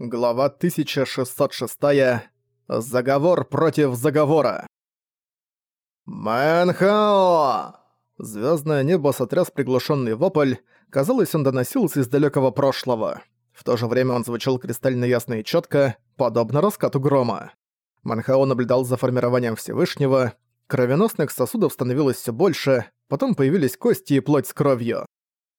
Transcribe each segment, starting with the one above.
Глава 1606. Заговор против заговора. «Мэнхао!» Звездное небо сотряс приглушенный вопль. Казалось, он доносился из далекого прошлого. В то же время он звучал кристально ясно и четко, подобно раскату грома. Манхао наблюдал за формированием Всевышнего. Кровеносных сосудов становилось все больше, потом появились кости и плоть с кровью.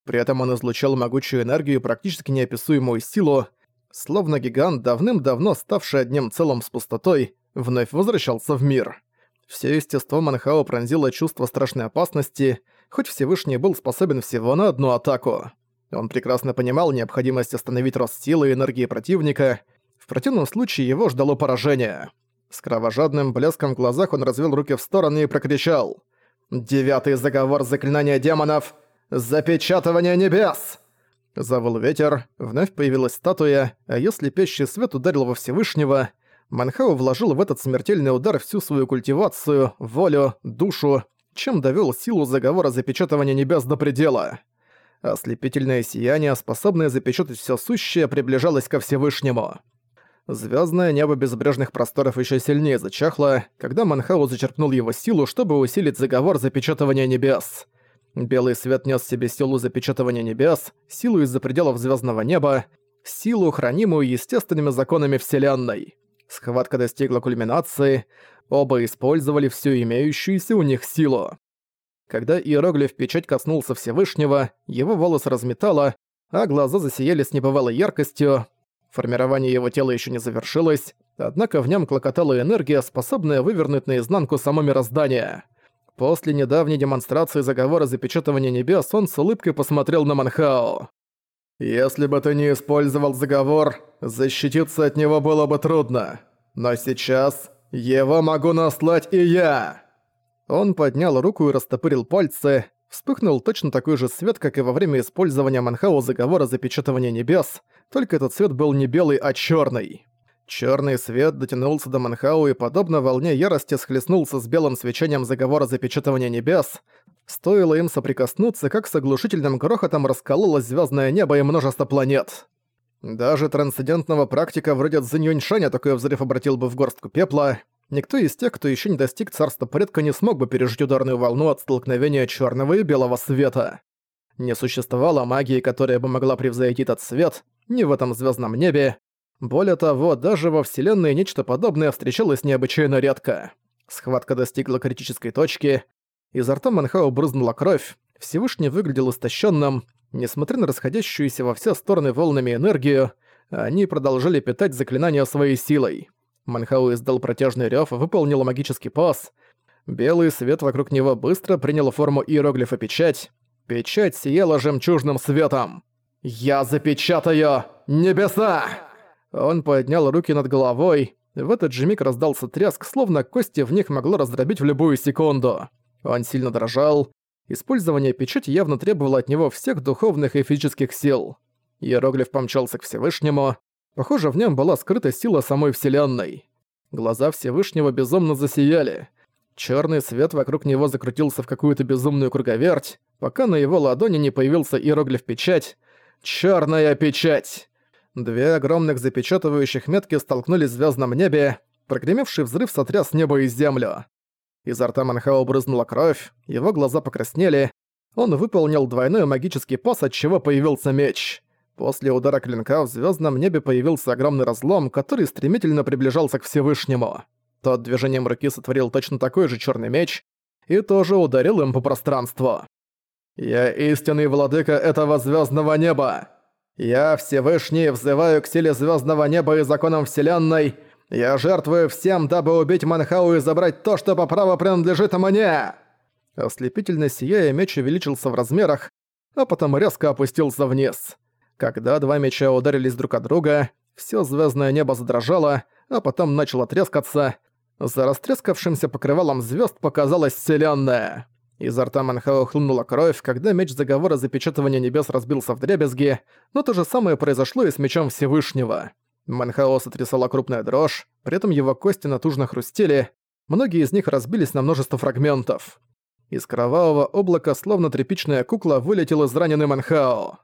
При этом он излучал могучую энергию и практически неописуемую силу, словно гигант, давным-давно ставший одним целым с пустотой, вновь возвращался в мир. Все естество Манхао пронзило чувство страшной опасности, хоть Всевышний был способен всего на одну атаку. Он прекрасно понимал необходимость остановить рост силы и энергии противника, в противном случае его ждало поражение. С кровожадным блеском в глазах он развел руки в стороны и прокричал «Девятый заговор заклинания демонов! Запечатывание небес!» Завыл ветер, вновь появилась статуя, а если пещий свет ударил во Всевышнего, Манхау вложил в этот смертельный удар всю свою культивацию, волю, душу, чем довёл силу заговора запечатывания небес до предела. Ослепительное сияние, способное запечатать всё сущее, приближалось ко Всевышнему. Звёздное небо безбрежных просторов ещё сильнее зачахло, когда Манхау зачерпнул его силу, чтобы усилить заговор запечатывания небес. Белый свет нес себе силу запечатывания небес, силу из-за пределов звездного неба, силу, хранимую естественными законами Вселенной. Схватка достигла кульминации, оба использовали всю имеющуюся у них силу. Когда иероглиф печать коснулся Всевышнего, его волосы разметало, а глаза засияли с небывалой яркостью. Формирование его тела еще не завершилось, однако в нем клокотала энергия, способная вывернуть наизнанку само мироздание — После недавней демонстрации заговора запечатывания небес он с улыбкой посмотрел на Манхао. «Если бы ты не использовал заговор, защититься от него было бы трудно. Но сейчас его могу наслать и я!» Он поднял руку и растопырил пальцы. Вспыхнул точно такой же свет, как и во время использования Манхао заговора запечатывания небес, только этот свет был не белый, а черный. Черный свет дотянулся до Манхау и, подобно волне ярости, схлестнулся с белым свечением заговора запечатывания небес. Стоило им соприкоснуться, как с оглушительным грохотом раскололось звездное небо и множество планет. Даже трансцендентного практика вроде Цзинь такой взрыв обратил бы в горстку пепла. Никто из тех, кто еще не достиг царства предка, не смог бы пережить ударную волну от столкновения черного и белого света. Не существовало магии, которая бы могла превзойти этот свет, ни в этом звездном небе, более того, даже во Вселенной нечто подобное встречалось необычайно редко. Схватка достигла критической точки, изо рта Манхао брызнула кровь, Всевышний выглядел истощенным, несмотря на расходящуюся во все стороны волнами энергию, они продолжали питать заклинания своей силой. Манхау издал протяжный рёв и выполнил магический пас. Белый свет вокруг него быстро принял форму иероглифа печать. Печать сияла жемчужным светом. «Я запечатаю небеса!» Он поднял руки над головой. В этот же миг раздался треск, словно кости в них могло раздробить в любую секунду. Он сильно дрожал. Использование печати явно требовало от него всех духовных и физических сил. Иероглиф помчался к Всевышнему. Похоже, в нем была скрыта сила самой Вселенной. Глаза Всевышнего безумно засияли. Черный свет вокруг него закрутился в какую-то безумную круговерть, пока на его ладони не появился иероглиф печать. Черная печать! Две огромных запечатывающих метки столкнулись в звездном небе, прогремевший взрыв сотряс небо и землю. Изо рта Манхао брызнула кровь, его глаза покраснели, он выполнил двойной магический пас, от чего появился меч. После удара клинка в звездном небе появился огромный разлом, который стремительно приближался к Всевышнему. Тот движением руки сотворил точно такой же черный меч и тоже ударил им по пространству. «Я истинный владыка этого звездного неба!» Я, Всевышний, взываю к силе звездного неба и законам Вселенной. Я жертвую всем, дабы убить Манхау и забрать то, что по праву принадлежит мне!» Ослепительно сияя, меч увеличился в размерах, а потом резко опустился вниз. Когда два меча ударились друг от друга, все звездное небо задрожало, а потом начало трескаться. За растрескавшимся покрывалом звезд показалась Вселенная. Изо рта Манхао хлынула кровь, когда меч заговора запечатывания небес разбился в дребезги, но то же самое произошло и с мечом Всевышнего. Манхао сотрясала крупная дрожь, при этом его кости натужно хрустели, многие из них разбились на множество фрагментов. Из кровавого облака, словно тряпичная кукла, вылетел израненный Манхао.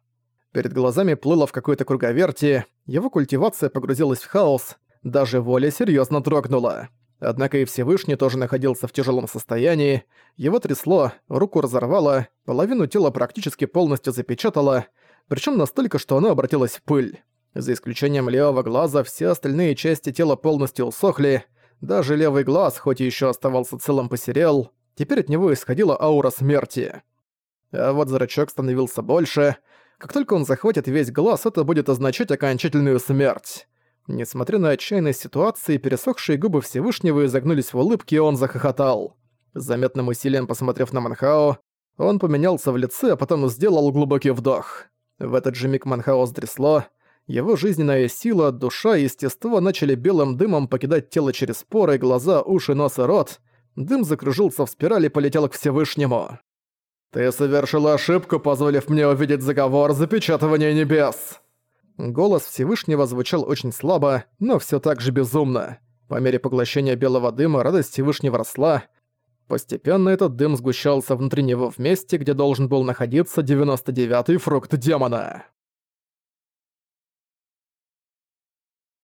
Перед глазами плыло в какой-то круговерти, его культивация погрузилась в хаос, даже воля серьезно дрогнула. Однако и Всевышний тоже находился в тяжелом состоянии, его трясло, руку разорвало, половину тела практически полностью запечатало, причем настолько, что оно обратилось в пыль. За исключением левого глаза, все остальные части тела полностью усохли, даже левый глаз, хоть и еще оставался целым, посерел, теперь от него исходила аура смерти. А вот зрачок становился больше. Как только он захватит весь глаз, это будет означать окончательную смерть. Несмотря на отчаянность ситуации, пересохшие губы Всевышнего изогнулись в улыбке, и он захохотал. заметным усилием посмотрев на Манхао, он поменялся в лице, а потом сделал глубокий вдох. В этот же миг Манхао стрясло, его жизненная сила, душа и естество начали белым дымом покидать тело через поры, глаза, уши, нос и рот. Дым закружился в спирали и полетел к Всевышнему. «Ты совершила ошибку, позволив мне увидеть заговор запечатывания небес!» Голос Всевышнего звучал очень слабо, но все так же безумно. По мере поглощения белого дыма радость Всевышнего росла. Постепенно этот дым сгущался внутри него в месте, где должен был находиться 99-й фрукт демона.